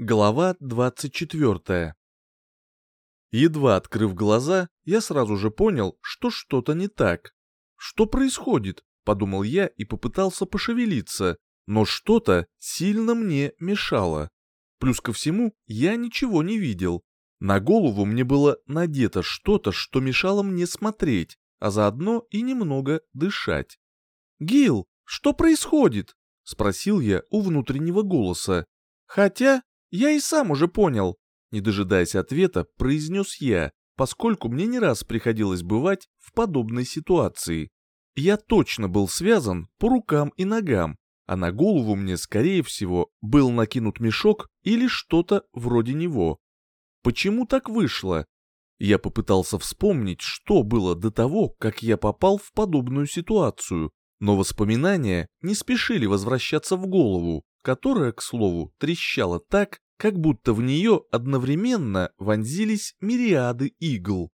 Глава 24. Едва открыв глаза, я сразу же понял, что что-то не так. Что происходит? Подумал я и попытался пошевелиться, но что-то сильно мне мешало. Плюс ко всему, я ничего не видел. На голову мне было надето что-то, что мешало мне смотреть, а заодно и немного дышать. «Гил, что происходит?» — спросил я у внутреннего голоса. Хотя «Я и сам уже понял», — не дожидаясь ответа, произнес я, поскольку мне не раз приходилось бывать в подобной ситуации. Я точно был связан по рукам и ногам, а на голову мне, скорее всего, был накинут мешок или что-то вроде него. Почему так вышло? Я попытался вспомнить, что было до того, как я попал в подобную ситуацию, но воспоминания не спешили возвращаться в голову, которая, к слову, трещала так, как будто в нее одновременно вонзились мириады игл.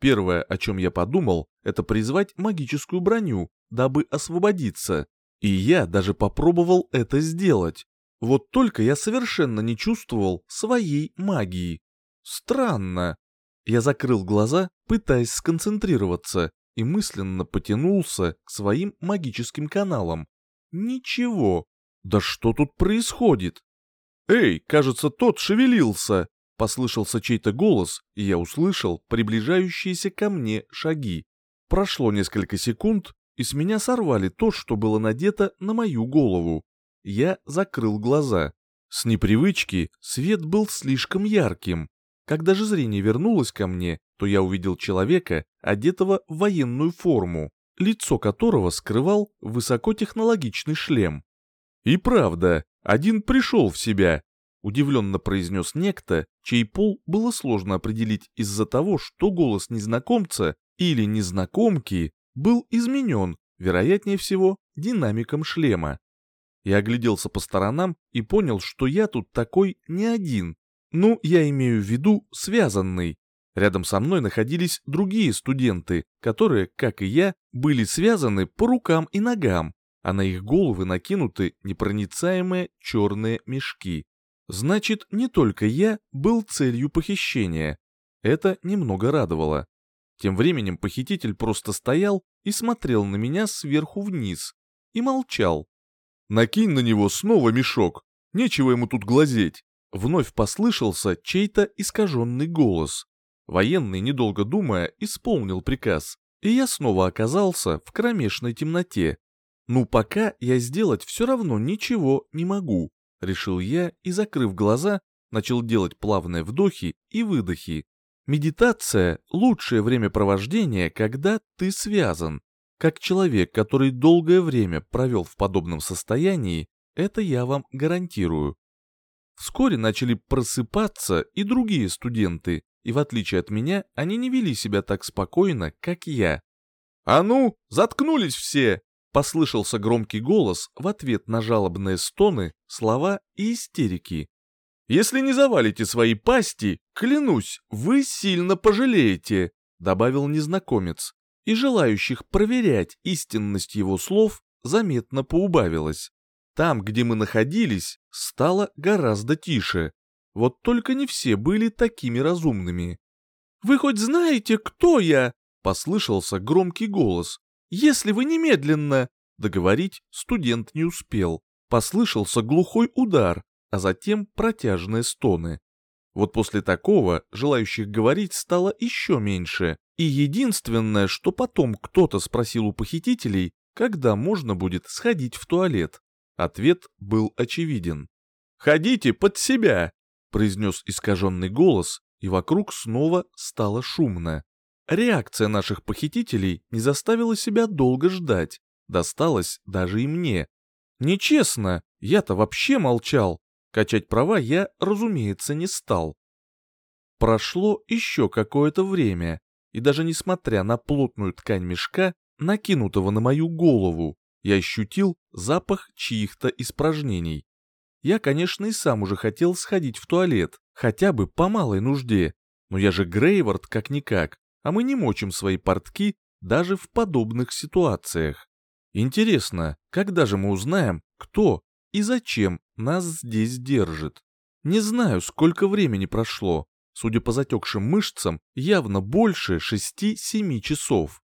Первое, о чем я подумал, это призвать магическую броню, дабы освободиться. И я даже попробовал это сделать. Вот только я совершенно не чувствовал своей магии. Странно. Я закрыл глаза, пытаясь сконцентрироваться, и мысленно потянулся к своим магическим каналам. Ничего. Да что тут происходит? «Эй, кажется, тот шевелился!» Послышался чей-то голос, и я услышал приближающиеся ко мне шаги. Прошло несколько секунд, и с меня сорвали то, что было надето на мою голову. Я закрыл глаза. С непривычки свет был слишком ярким. Когда же зрение вернулось ко мне, то я увидел человека, одетого в военную форму, лицо которого скрывал высокотехнологичный шлем. И правда, один пришел в себя, удивленно произнес некто, чей пол было сложно определить из-за того, что голос незнакомца или незнакомки был изменен, вероятнее всего, динамиком шлема. Я огляделся по сторонам и понял, что я тут такой не один. Ну, я имею в виду связанный. Рядом со мной находились другие студенты, которые, как и я, были связаны по рукам и ногам, а на их головы накинуты непроницаемые черные мешки. Значит, не только я был целью похищения. Это немного радовало. Тем временем похититель просто стоял и смотрел на меня сверху вниз. И молчал. «Накинь на него снова мешок. Нечего ему тут глазеть». Вновь послышался чей-то искаженный голос. Военный, недолго думая, исполнил приказ, и я снова оказался в кромешной темноте, «Ну, пока я сделать все равно ничего не могу», — решил я и, закрыв глаза, начал делать плавные вдохи и выдохи. Медитация — лучшее времяпровождение, когда ты связан. Как человек, который долгое время провел в подобном состоянии, это я вам гарантирую. Вскоре начали просыпаться и другие студенты, и в отличие от меня, они не вели себя так спокойно, как я. «А ну, заткнулись все!» Послышался громкий голос в ответ на жалобные стоны, слова и истерики. «Если не завалите свои пасти, клянусь, вы сильно пожалеете», добавил незнакомец, и желающих проверять истинность его слов заметно поубавилось. Там, где мы находились, стало гораздо тише. Вот только не все были такими разумными. «Вы хоть знаете, кто я?» — послышался громкий голос, если вы немедленно...» Договорить студент не успел. Послышался глухой удар, а затем протяжные стоны. Вот после такого желающих говорить стало еще меньше, и единственное, что потом кто-то спросил у похитителей, когда можно будет сходить в туалет. Ответ был очевиден. «Ходите под себя!» — произнес искаженный голос, и вокруг снова стало шумно. Реакция наших похитителей не заставила себя долго ждать, досталось даже и мне. Нечестно, я-то вообще молчал, качать права я, разумеется, не стал. Прошло еще какое-то время, и даже несмотря на плотную ткань мешка, накинутого на мою голову, я ощутил запах чьих-то испражнений. Я, конечно, и сам уже хотел сходить в туалет, хотя бы по малой нужде, но я же Грейвард как-никак, а мы не мочим свои портки даже в подобных ситуациях. Интересно, когда же мы узнаем, кто и зачем нас здесь держит? Не знаю, сколько времени прошло. Судя по затекшим мышцам, явно больше шести-семи часов.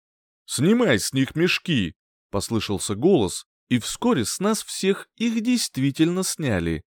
«Снимай с них мешки!» — послышался голос, и вскоре с нас всех их действительно сняли.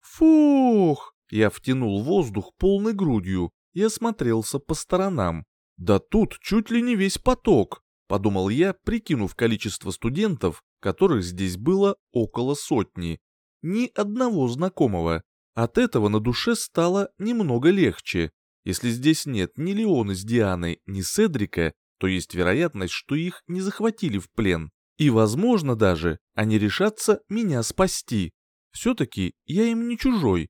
«Фух!» — я втянул воздух полной грудью и осмотрелся по сторонам. «Да тут чуть ли не весь поток!» — подумал я, прикинув количество студентов, которых здесь было около сотни. Ни одного знакомого. От этого на душе стало немного легче. Если здесь нет ни Леоны с Дианой, ни Седрика, то есть вероятность, что их не захватили в плен. И, возможно, даже они решатся меня спасти. Все-таки я им не чужой.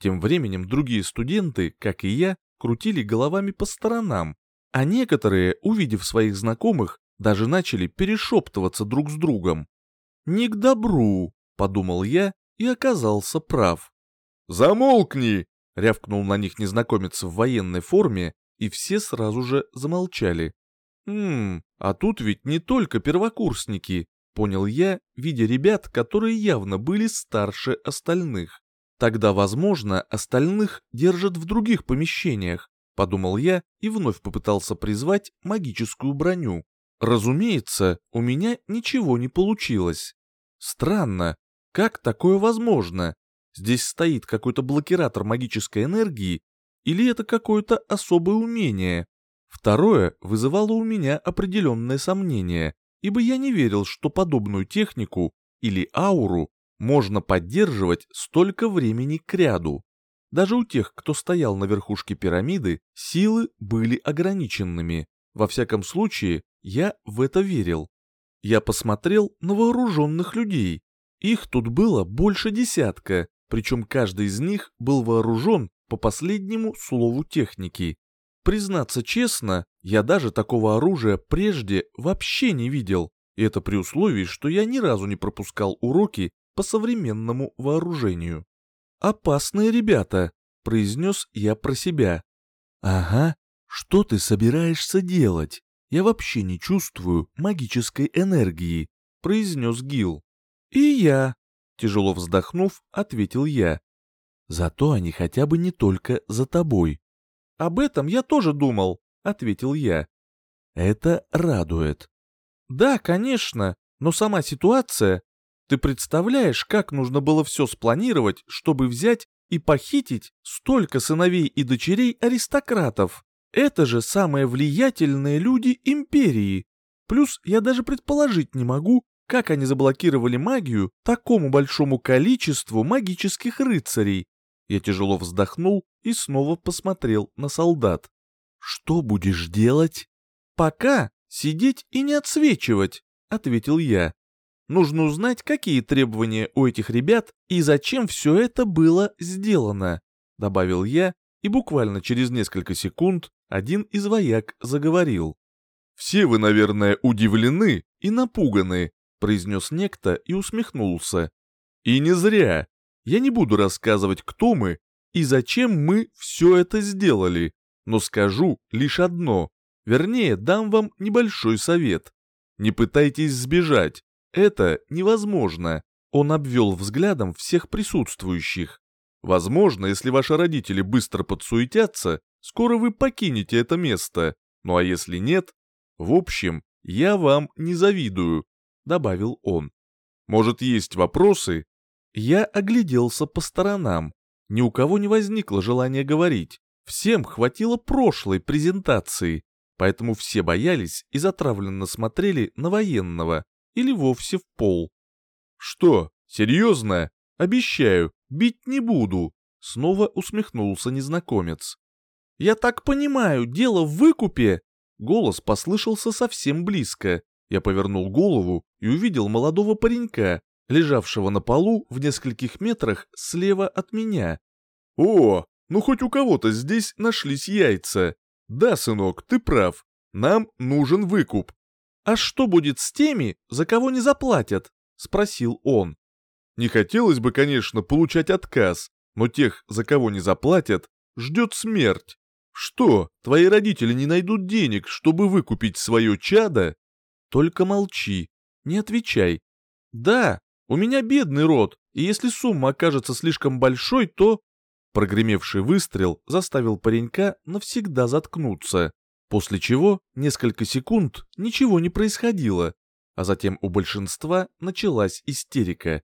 Тем временем другие студенты, как и я, крутили головами по сторонам, а некоторые, увидев своих знакомых, даже начали перешептываться друг с другом. «Не к добру», — подумал я и оказался прав. «Замолкни!» — рявкнул на них незнакомец в военной форме, и все сразу же замолчали. «Ммм, а тут ведь не только первокурсники», — понял я, видя ребят, которые явно были старше остальных. Тогда, возможно, остальных держат в других помещениях, подумал я и вновь попытался призвать магическую броню. Разумеется, у меня ничего не получилось. Странно, как такое возможно? Здесь стоит какой-то блокиратор магической энергии или это какое-то особое умение? Второе вызывало у меня определенное сомнение, ибо я не верил, что подобную технику или ауру можно поддерживать столько времени кряду. Даже у тех, кто стоял на верхушке пирамиды, силы были ограниченными. Во всяком случае, я в это верил. Я посмотрел на вооруженных людей. Их тут было больше десятка, причем каждый из них был вооружен по последнему слову техники. Признаться честно, я даже такого оружия прежде вообще не видел, и это при условии, что я ни разу не пропускал уроки по современному вооружению. «Опасные ребята», — произнес я про себя. «Ага, что ты собираешься делать? Я вообще не чувствую магической энергии», — произнес Гил. «И я», — тяжело вздохнув, ответил я. «Зато они хотя бы не только за тобой», «Об этом я тоже думал», — ответил я. «Это радует». «Да, конечно, но сама ситуация... Ты представляешь, как нужно было все спланировать, чтобы взять и похитить столько сыновей и дочерей аристократов? Это же самые влиятельные люди империи. Плюс я даже предположить не могу, как они заблокировали магию такому большому количеству магических рыцарей. Я тяжело вздохнул и снова посмотрел на солдат. «Что будешь делать?» «Пока сидеть и не отсвечивать», — ответил я. «Нужно узнать, какие требования у этих ребят и зачем все это было сделано», — добавил я, и буквально через несколько секунд один из вояк заговорил. «Все вы, наверное, удивлены и напуганы», — произнес некто и усмехнулся. «И не зря. Я не буду рассказывать, кто мы и зачем мы все это сделали, но скажу лишь одно, вернее, дам вам небольшой совет. Не пытайтесь сбежать, это невозможно. Он обвел взглядом всех присутствующих. Возможно, если ваши родители быстро подсуетятся, скоро вы покинете это место. Ну а если нет? В общем, я вам не завидую, добавил он. Может, есть вопросы? Я огляделся по сторонам. Ни у кого не возникло желания говорить. Всем хватило прошлой презентации, поэтому все боялись и затравленно смотрели на военного или вовсе в пол. «Что, серьезно? Обещаю, бить не буду», — снова усмехнулся незнакомец. «Я так понимаю, дело в выкупе?» Голос послышался совсем близко. Я повернул голову и увидел молодого паренька, лежавшего на полу в нескольких метрах слева от меня. «О, ну хоть у кого-то здесь нашлись яйца. Да, сынок, ты прав. Нам нужен выкуп». «А что будет с теми, за кого не заплатят?» — спросил он. «Не хотелось бы, конечно, получать отказ, но тех, за кого не заплатят, ждет смерть. Что, твои родители не найдут денег, чтобы выкупить свое чадо?» «Только молчи, не отвечай». «Да, у меня бедный род, и если сумма окажется слишком большой, то... Прогремевший выстрел заставил паренька навсегда заткнуться, после чего несколько секунд ничего не происходило, а затем у большинства началась истерика.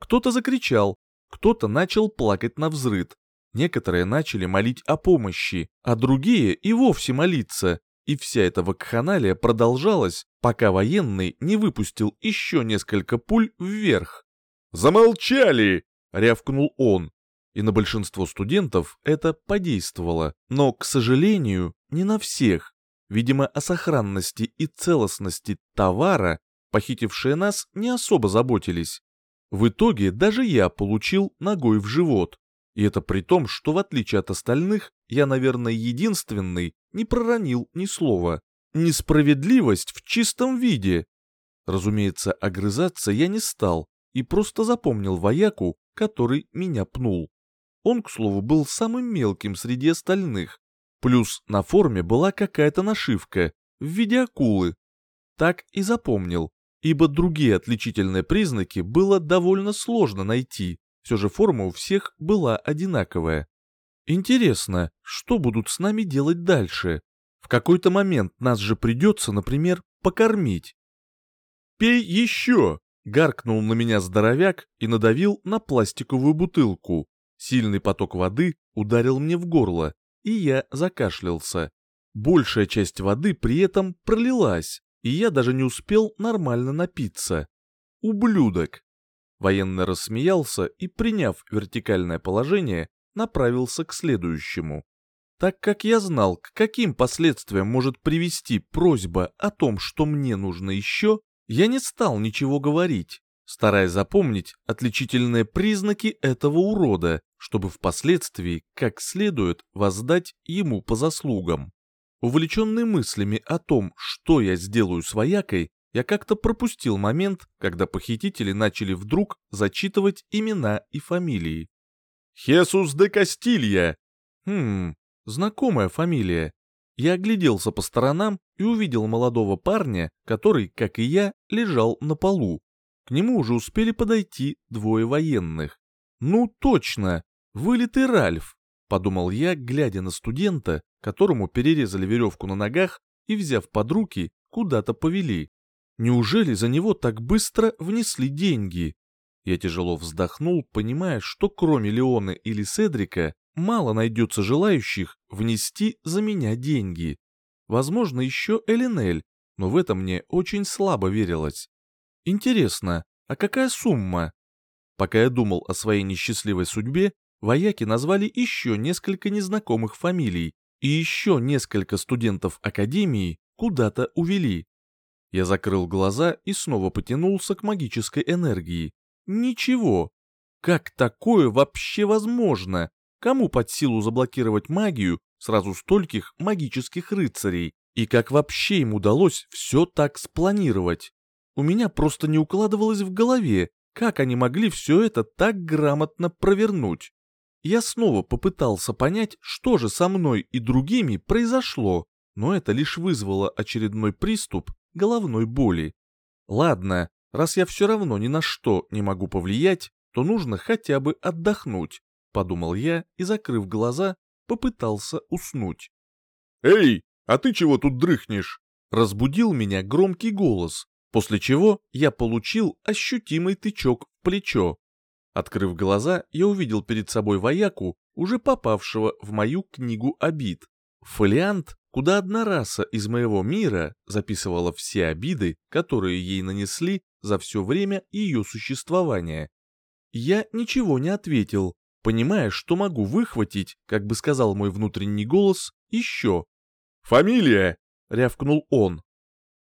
Кто-то закричал, кто-то начал плакать на взрыд, некоторые начали молить о помощи, а другие и вовсе молиться, и вся эта вакханалия продолжалась, пока военный не выпустил еще несколько пуль вверх. «Замолчали!» — рявкнул он. И на большинство студентов это подействовало, но, к сожалению, не на всех. Видимо, о сохранности и целостности товара похитившие нас не особо заботились. В итоге даже я получил ногой в живот. И это при том, что в отличие от остальных, я, наверное, единственный, не проронил ни слова. Несправедливость в чистом виде. Разумеется, огрызаться я не стал и просто запомнил вояку, который меня пнул. Он, к слову, был самым мелким среди остальных. Плюс на форме была какая-то нашивка в виде акулы. Так и запомнил, ибо другие отличительные признаки было довольно сложно найти все же форма у всех была одинаковая. Интересно, что будут с нами делать дальше? В какой-то момент нас же придется, например, покормить. «Пей еще!» — гаркнул на меня здоровяк и надавил на пластиковую бутылку. Сильный поток воды ударил мне в горло, и я закашлялся. Большая часть воды при этом пролилась, и я даже не успел нормально напиться. Ублюдок! Военный рассмеялся и, приняв вертикальное положение, направился к следующему. Так как я знал, к каким последствиям может привести просьба о том, что мне нужно еще, я не стал ничего говорить, стараясь запомнить отличительные признаки этого урода, чтобы впоследствии как следует воздать ему по заслугам. Увлеченный мыслями о том, что я сделаю с воякой, я как-то пропустил момент, когда похитители начали вдруг зачитывать имена и фамилии. «Хесус де Кастилья!» Хм, знакомая фамилия. Я огляделся по сторонам и увидел молодого парня, который, как и я, лежал на полу. К нему уже успели подойти двое военных. «Ну точно! Вылитый Ральф!» — подумал я, глядя на студента, которому перерезали веревку на ногах и, взяв под руки, куда-то повели. Неужели за него так быстро внесли деньги? Я тяжело вздохнул, понимая, что кроме Леона или Седрика мало найдется желающих внести за меня деньги. Возможно, еще Элинель, но в это мне очень слабо верилось. Интересно, а какая сумма? Пока я думал о своей несчастливой судьбе, вояки назвали еще несколько незнакомых фамилий, и еще несколько студентов Академии куда-то увели. Я закрыл глаза и снова потянулся к магической энергии. Ничего. Как такое вообще возможно? Кому под силу заблокировать магию сразу стольких магических рыцарей? И как вообще им удалось все так спланировать? У меня просто не укладывалось в голове, как они могли все это так грамотно провернуть. Я снова попытался понять, что же со мной и другими произошло, но это лишь вызвало очередной приступ головной боли. Ладно, раз я все равно ни на что не могу повлиять, то нужно хотя бы отдохнуть, подумал я и, закрыв глаза, попытался уснуть. «Эй, а ты чего тут дрыхнешь?» Разбудил меня громкий голос, после чего я получил ощутимый тычок в плечо. Открыв глаза, я увидел перед собой вояку, уже попавшего в мою книгу обид. Фолиант куда одна раса из моего мира записывала все обиды, которые ей нанесли за все время ее существования. Я ничего не ответил, понимая, что могу выхватить, как бы сказал мой внутренний голос, еще. «Фамилия!» — рявкнул он.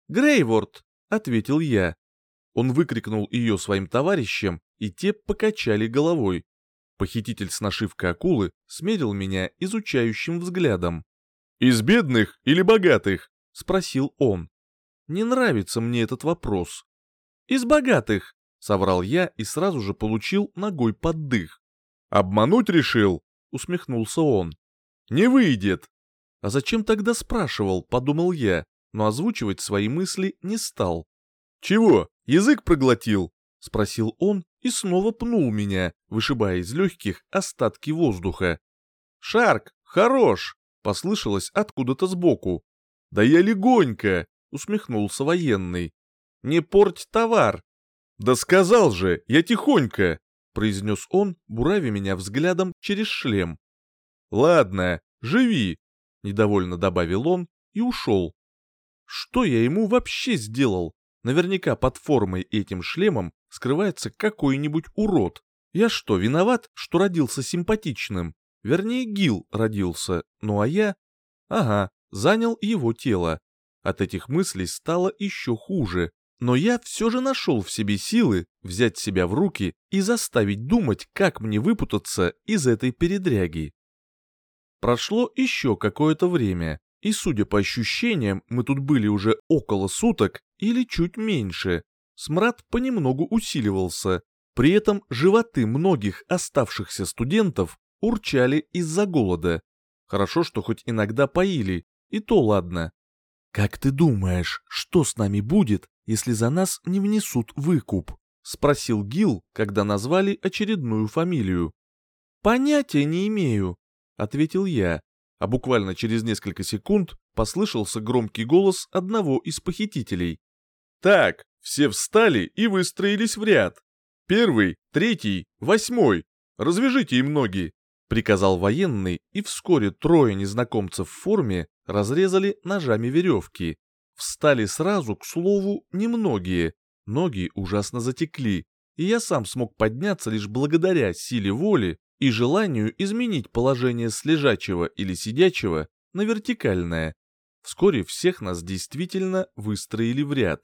«Грейворд!» — ответил я. Он выкрикнул ее своим товарищам, и те покачали головой. Похититель с нашивкой акулы смерил меня изучающим взглядом. «Из бедных или богатых?» — спросил он. «Не нравится мне этот вопрос». «Из богатых», — соврал я и сразу же получил ногой под дых. «Обмануть решил?» — усмехнулся он. «Не выйдет». «А зачем тогда спрашивал?» — подумал я, но озвучивать свои мысли не стал. «Чего, язык проглотил?» — спросил он и снова пнул меня, вышибая из легких остатки воздуха. «Шарк, хорош!» — послышалось откуда-то сбоку. «Да я легонько!» — усмехнулся военный. «Не порть товар!» «Да сказал же, я тихонько!» — произнес он, буравя меня взглядом через шлем. «Ладно, живи!» — недовольно добавил он и ушел. Что я ему вообще сделал? Наверняка под формой этим шлемом скрывается какой-нибудь урод. Я что, виноват, что родился симпатичным? Вернее, Гил родился, ну а я... Ага, занял его тело. От этих мыслей стало еще хуже. Но я все же нашел в себе силы взять себя в руки и заставить думать, как мне выпутаться из этой передряги. Прошло еще какое-то время, и, судя по ощущениям, мы тут были уже около суток или чуть меньше. Смрад понемногу усиливался, при этом животы многих оставшихся студентов урчали из-за голода. Хорошо, что хоть иногда поили, и то ладно. «Как ты думаешь, что с нами будет, если за нас не внесут выкуп?» — спросил Гил, когда назвали очередную фамилию. «Понятия не имею», — ответил я, а буквально через несколько секунд послышался громкий голос одного из похитителей. «Так, все встали и выстроились в ряд. Первый, третий, восьмой. Развяжите им ноги», — приказал военный, и вскоре трое незнакомцев в форме разрезали ножами веревки. Встали сразу, к слову, немногие. Ноги ужасно затекли, и я сам смог подняться лишь благодаря силе воли и желанию изменить положение с лежачего или сидячего на вертикальное. Вскоре всех нас действительно выстроили в ряд.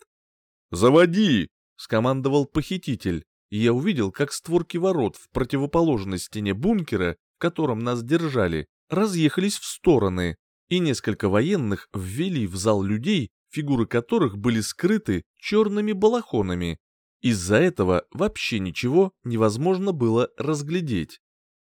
«Заводи!» — скомандовал похититель, и я увидел, как створки ворот в противоположной стене бункера, в котором нас держали, разъехались в стороны, и несколько военных ввели в зал людей, фигуры которых были скрыты черными балахонами. Из-за этого вообще ничего невозможно было разглядеть.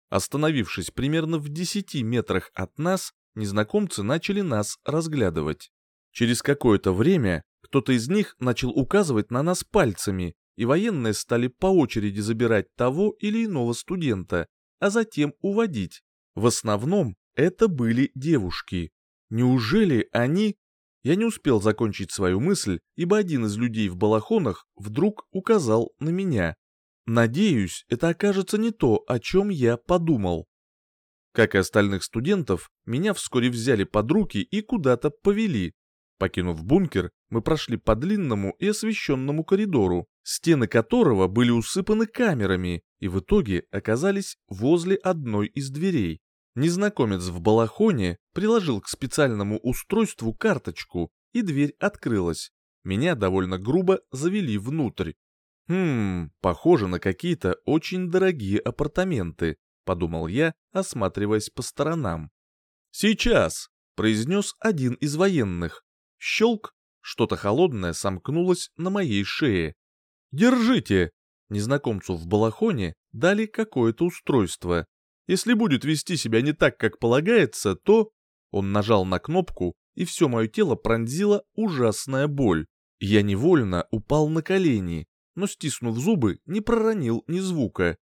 Остановившись примерно в десяти метрах от нас, незнакомцы начали нас разглядывать. Через какое-то время кто-то из них начал указывать на нас пальцами, и военные стали по очереди забирать того или иного студента, а затем уводить. В основном это были девушки. Неужели они... Я не успел закончить свою мысль, ибо один из людей в балахонах вдруг указал на меня. Надеюсь, это окажется не то, о чем я подумал. Как и остальных студентов, меня вскоре взяли под руки и куда-то повели. Покинув бункер, мы прошли по длинному и освещенному коридору, стены которого были усыпаны камерами, и в итоге оказались возле одной из дверей. Незнакомец в балахоне приложил к специальному устройству карточку, и дверь открылась. Меня довольно грубо завели внутрь. «Хм, похоже на какие-то очень дорогие апартаменты», — подумал я, осматриваясь по сторонам. «Сейчас», — произнес один из военных. Щелк, что-то холодное сомкнулось на моей шее. «Держите!» Незнакомцу в балахоне дали какое-то устройство. Если будет вести себя не так, как полагается, то... Он нажал на кнопку, и все мое тело пронзила ужасная боль. Я невольно упал на колени, но, стиснув зубы, не проронил ни звука.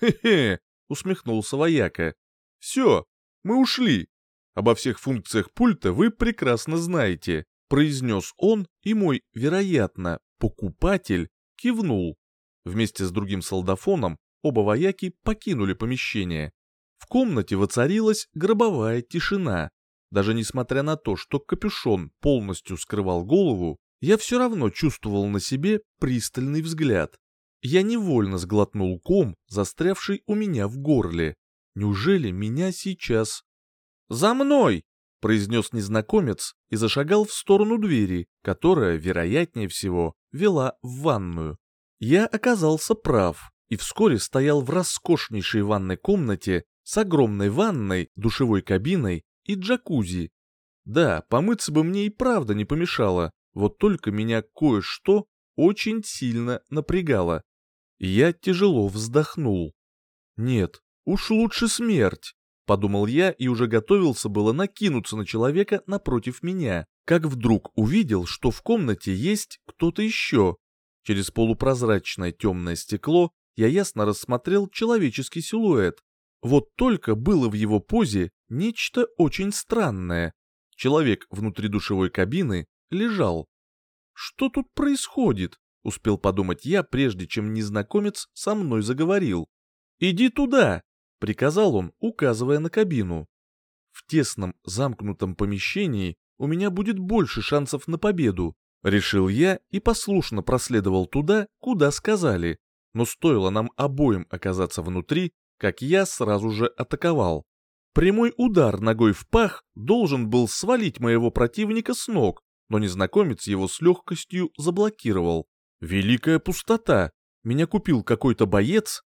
«Хе-хе!» — усмехнулся вояка. «Все, мы ушли. Обо всех функциях пульта вы прекрасно знаете», — произнес он, и мой, вероятно, покупатель кивнул. Вместе с другим солдафоном оба вояки покинули помещение. В комнате воцарилась гробовая тишина. Даже несмотря на то, что капюшон полностью скрывал голову, я все равно чувствовал на себе пристальный взгляд. Я невольно сглотнул ком, застрявший у меня в горле. Неужели меня сейчас... «За мной!» — произнес незнакомец и зашагал в сторону двери, которая, вероятнее всего, вела в ванную. Я оказался прав и вскоре стоял в роскошнейшей ванной комнате с огромной ванной, душевой кабиной и джакузи. Да, помыться бы мне и правда не помешало, вот только меня кое-что очень сильно напрягало. Я тяжело вздохнул. Нет, уж лучше смерть, подумал я и уже готовился было накинуться на человека напротив меня, как вдруг увидел, что в комнате есть кто-то еще. Через полупрозрачное темное стекло я ясно рассмотрел человеческий силуэт. Вот только было в его позе нечто очень странное. Человек внутри душевой кабины лежал. Что тут происходит? Успел подумать я, прежде чем незнакомец со мной заговорил. «Иди туда!» — приказал он, указывая на кабину. В тесном, замкнутом помещении у меня будет больше шансов на победу, решил я и послушно проследовал туда, куда сказали. Но стоило нам обоим оказаться внутри, как я сразу же атаковал. Прямой удар ногой в пах должен был свалить моего противника с ног, но незнакомец его с легкостью заблокировал. Великая пустота. Меня купил какой-то боец.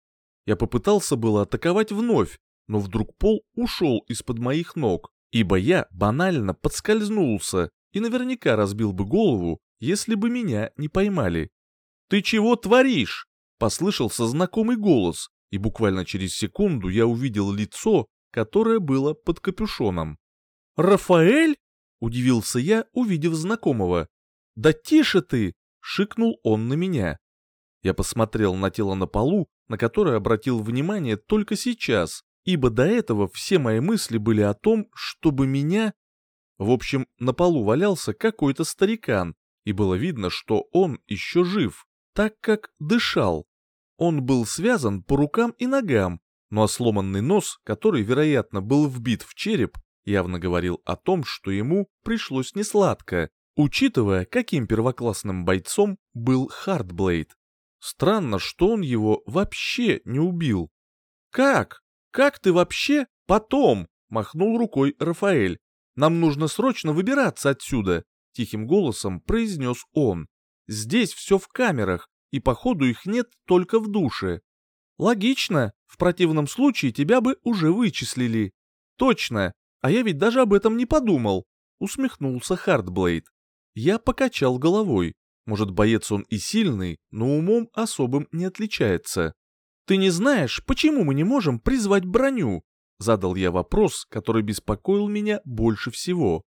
Я попытался было атаковать вновь, но вдруг пол ушел из-под моих ног, ибо я банально подскользнулся и наверняка разбил бы голову, если бы меня не поймали. «Ты чего творишь?» — послышался знакомый голос, и буквально через секунду я увидел лицо, которое было под капюшоном. «Рафаэль?» — удивился я, увидев знакомого. «Да тише ты!» — шикнул он на меня. Я посмотрел на тело на полу, на которое обратил внимание только сейчас, ибо до этого все мои мысли были о том, чтобы меня... В общем, на полу валялся какой-то старикан, и было видно, что он еще жив, так как дышал. Он был связан по рукам и ногам, но сломанный нос, который, вероятно, был вбит в череп, явно говорил о том, что ему пришлось несладко, учитывая, каким первоклассным бойцом был Хардблейд. Странно, что он его вообще не убил. «Как?» «Как ты вообще потом?» — махнул рукой Рафаэль. «Нам нужно срочно выбираться отсюда», — тихим голосом произнес он. «Здесь все в камерах, и походу их нет только в душе». «Логично, в противном случае тебя бы уже вычислили». «Точно, а я ведь даже об этом не подумал», — усмехнулся Хардблейд. Я покачал головой. Может, боец он и сильный, но умом особым не отличается. «Ты не знаешь, почему мы не можем призвать броню?» Задал я вопрос, который беспокоил меня больше всего.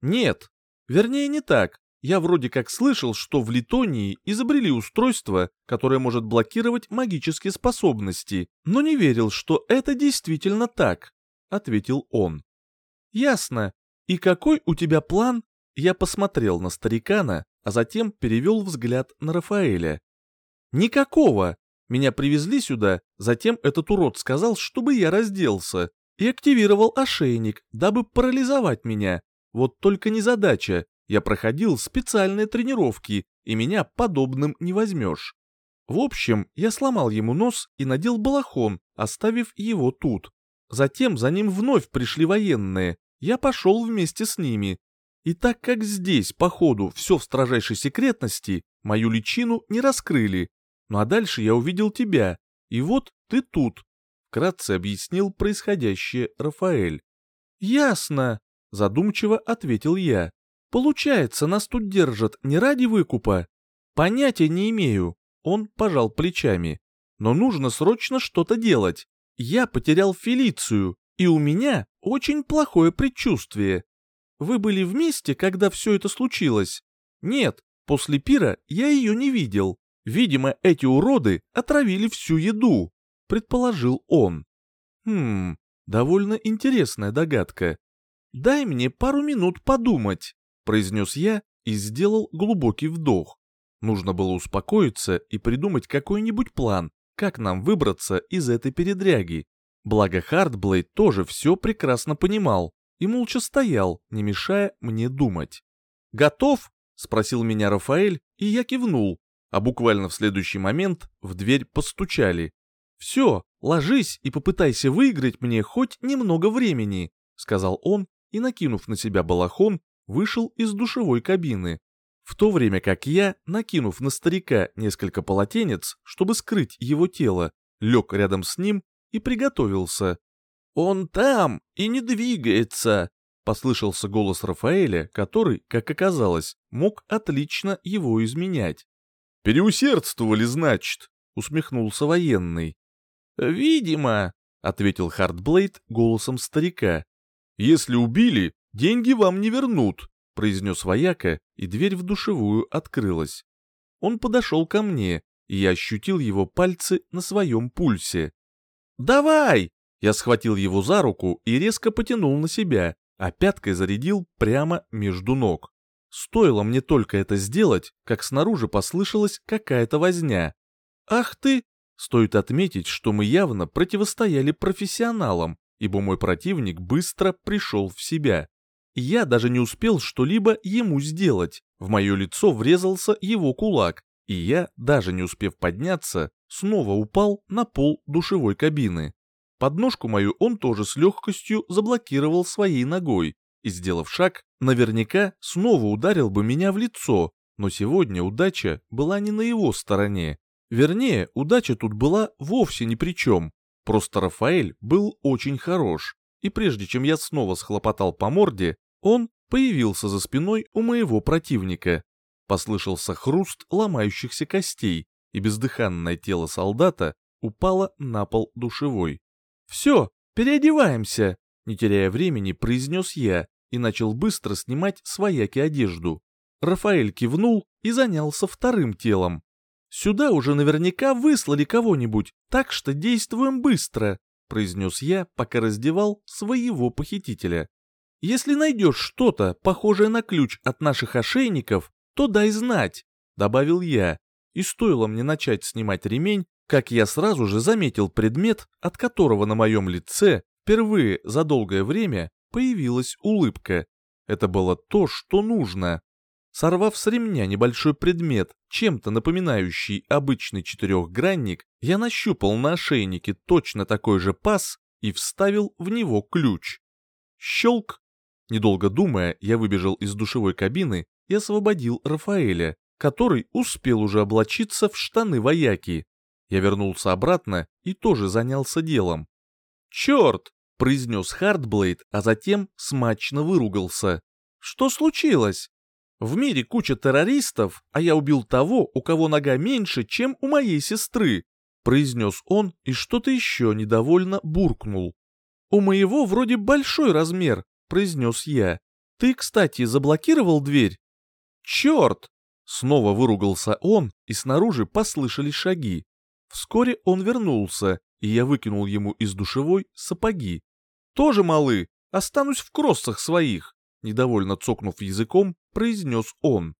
«Нет. Вернее, не так. Я вроде как слышал, что в Литонии изобрели устройство, которое может блокировать магические способности, но не верил, что это действительно так», — ответил он. «Ясно. И какой у тебя план?» Я посмотрел на старикана, а затем перевел взгляд на Рафаэля. «Никакого. Меня привезли сюда, затем этот урод сказал, чтобы я разделся, и активировал ошейник, дабы парализовать меня. Вот только не задача, я проходил специальные тренировки, и меня подобным не возьмешь. В общем, я сломал ему нос и надел балахон, оставив его тут. Затем за ним вновь пришли военные, я пошел вместе с ними. И так как здесь, походу, все в строжайшей секретности, мою личину не раскрыли, ну а дальше я увидел тебя, и вот ты тут», — вкратце объяснил происходящее Рафаэль. «Ясно», — задумчиво ответил я. «Получается, нас тут держат не ради выкупа?» «Понятия не имею», — он пожал плечами. «Но нужно срочно что-то делать. Я потерял Фелицию, и у меня очень плохое предчувствие. Вы были вместе, когда все это случилось?» «Нет, после пира я ее не видел. Видимо, эти уроды отравили всю еду, предположил он. Хм, довольно интересная догадка. Дай мне пару минут подумать, произнес я и сделал глубокий вдох. Нужно было успокоиться и придумать какой-нибудь план, как нам выбраться из этой передряги. Благо Хардблейд тоже все прекрасно понимал и молча стоял, не мешая мне думать. «Готов?» — спросил меня Рафаэль, и я кивнул, а буквально в следующий момент в дверь постучали. «Все, ложись и попытайся выиграть мне хоть немного времени», — сказал он и, накинув на себя балахон, вышел из душевой кабины. В то время как я, накинув на старика несколько полотенец, чтобы скрыть его тело, лег рядом с ним и приготовился. «Он там и не двигается», — послышался голос Рафаэля, который, как оказалось, мог отлично его изменять. «Переусердствовали, значит», — усмехнулся военный. «Видимо», — ответил Хардблейд голосом старика. «Если убили, деньги вам не вернут», — произнес вояка, и дверь в душевую открылась. Он подошел ко мне, и я ощутил его пальцы на своем пульсе. «Давай!» Я схватил его за руку и резко потянул на себя, а пяткой зарядил прямо между ног. Стоило мне только это сделать, как снаружи послышалась какая-то возня. «Ах ты!» Стоит отметить, что мы явно противостояли профессионалам, ибо мой противник быстро пришел в себя. Я даже не успел что-либо ему сделать. В мое лицо врезался его кулак, и я, даже не успев подняться, снова упал на пол душевой кабины. Подножку мою он тоже с легкостью заблокировал своей ногой и, сделав шаг, наверняка снова ударил бы меня в лицо, но сегодня удача была не на его стороне. Вернее, удача тут была вовсе ни при чем. Просто Рафаэль был очень хорош, и прежде чем я снова схлопотал по морде, он появился за спиной у моего противника. Послышался хруст ломающихся костей, и бездыханное тело солдата упало на пол душевой. «Все, переодеваемся!» Не теряя времени, произнес я и начал быстро снимать свояки одежду. Рафаэль кивнул и занялся вторым телом. «Сюда уже наверняка выслали кого-нибудь, так что действуем быстро», произнес я, пока раздевал своего похитителя. «Если найдешь что-то, похожее на ключ от наших ошейников, то дай знать», добавил я. И стоило мне начать снимать ремень, как я сразу же заметил предмет, от которого на моем лице впервые за долгое время появилась улыбка. Это было то, что нужно. Сорвав с ремня небольшой предмет, чем-то напоминающий обычный четырехгранник, я нащупал на ошейнике точно такой же паз и вставил в него ключ. Щелк! Недолго думая, я выбежал из душевой кабины и освободил Рафаэля, который успел уже облачиться в штаны вояки. Я вернулся обратно и тоже занялся делом. «Черт!» — произнес Хардблейд, а затем смачно выругался. «Что случилось? В мире куча террористов, а я убил того, у кого нога меньше, чем у моей сестры», — произнес он и что-то еще недовольно буркнул. «У моего вроде большой размер», — произнес я. «Ты, кстати, заблокировал дверь?» «Черт!» Снова выругался он, и снаружи послышались шаги. Вскоре он вернулся, и я выкинул ему из душевой сапоги. «Тоже малы, останусь в кроссах своих», — недовольно цокнув языком, произнес он.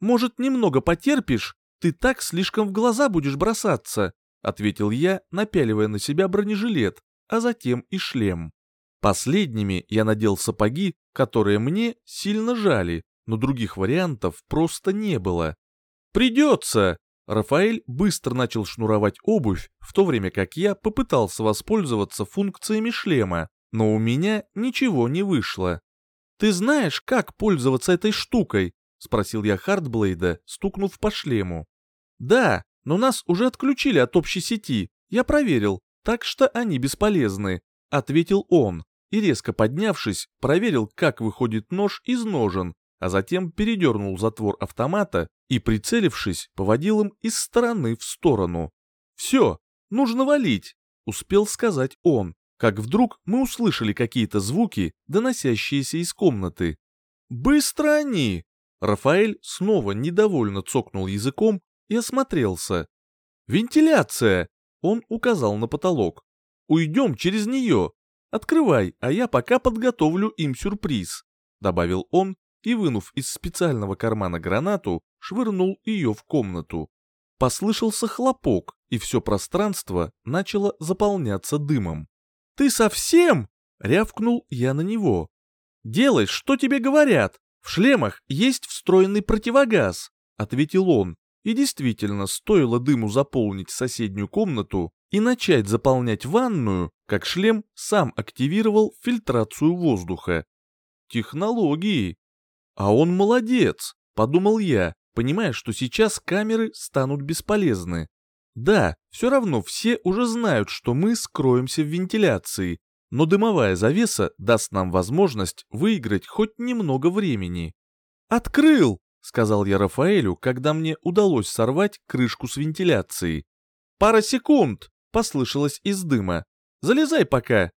«Может, немного потерпишь? Ты так слишком в глаза будешь бросаться», — ответил я, напяливая на себя бронежилет, а затем и шлем. Последними я надел сапоги, которые мне сильно жали, но других вариантов просто не было. «Придется!» Рафаэль быстро начал шнуровать обувь, в то время как я попытался воспользоваться функциями шлема, но у меня ничего не вышло. «Ты знаешь, как пользоваться этой штукой?» — спросил я Хардблейда, стукнув по шлему. «Да, но нас уже отключили от общей сети, я проверил, так что они бесполезны», — ответил он, и резко поднявшись, проверил, как выходит нож из ножен, а затем передернул затвор автомата и, прицелившись, поводил им из стороны в сторону. «Все, нужно валить», — успел сказать он, как вдруг мы услышали какие-то звуки, доносящиеся из комнаты. «Быстро они!» Рафаэль снова недовольно цокнул языком и осмотрелся. «Вентиляция!» — он указал на потолок. «Уйдем через нее. Открывай, а я пока подготовлю им сюрприз», — добавил он и, вынув из специального кармана гранату, швырнул ее в комнату. Послышался хлопок, и все пространство начало заполняться дымом. «Ты совсем?» — рявкнул я на него. «Делай, что тебе говорят. В шлемах есть встроенный противогаз», — ответил он. И действительно, стоило дыму заполнить соседнюю комнату и начать заполнять ванную, как шлем сам активировал фильтрацию воздуха. Технологии. А он молодец, подумал я, понимая, что сейчас камеры станут бесполезны. Да, все равно все уже знают, что мы скроемся в вентиляции, но дымовая завеса даст нам возможность выиграть хоть немного времени. «Открыл!» — сказал я Рафаэлю, когда мне удалось сорвать крышку с вентиляцией. «Пара секунд!» — послышалось из дыма. «Залезай пока!»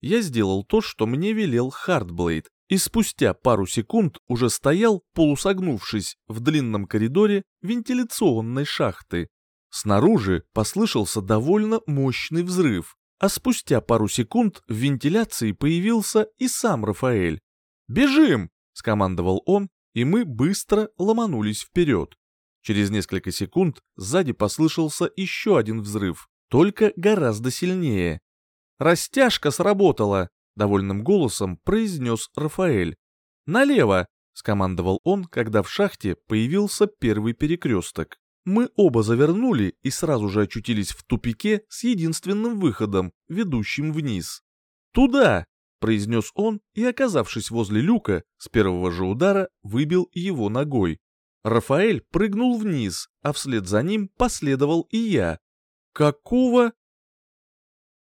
Я сделал то, что мне велел Хардблейд, и спустя пару секунд уже стоял, полусогнувшись, в длинном коридоре вентиляционной шахты. Снаружи послышался довольно мощный взрыв, А спустя пару секунд в вентиляции появился и сам Рафаэль. «Бежим!» — скомандовал он, и мы быстро ломанулись вперед. Через несколько секунд сзади послышался еще один взрыв, только гораздо сильнее. «Растяжка сработала!» — довольным голосом произнес Рафаэль. «Налево!» — скомандовал он, когда в шахте появился первый перекресток. Мы оба завернули и сразу же очутились в тупике с единственным выходом, ведущим вниз. «Туда!» — произнес он и, оказавшись возле люка, с первого же удара выбил его ногой. Рафаэль прыгнул вниз, а вслед за ним последовал и я. «Какого?»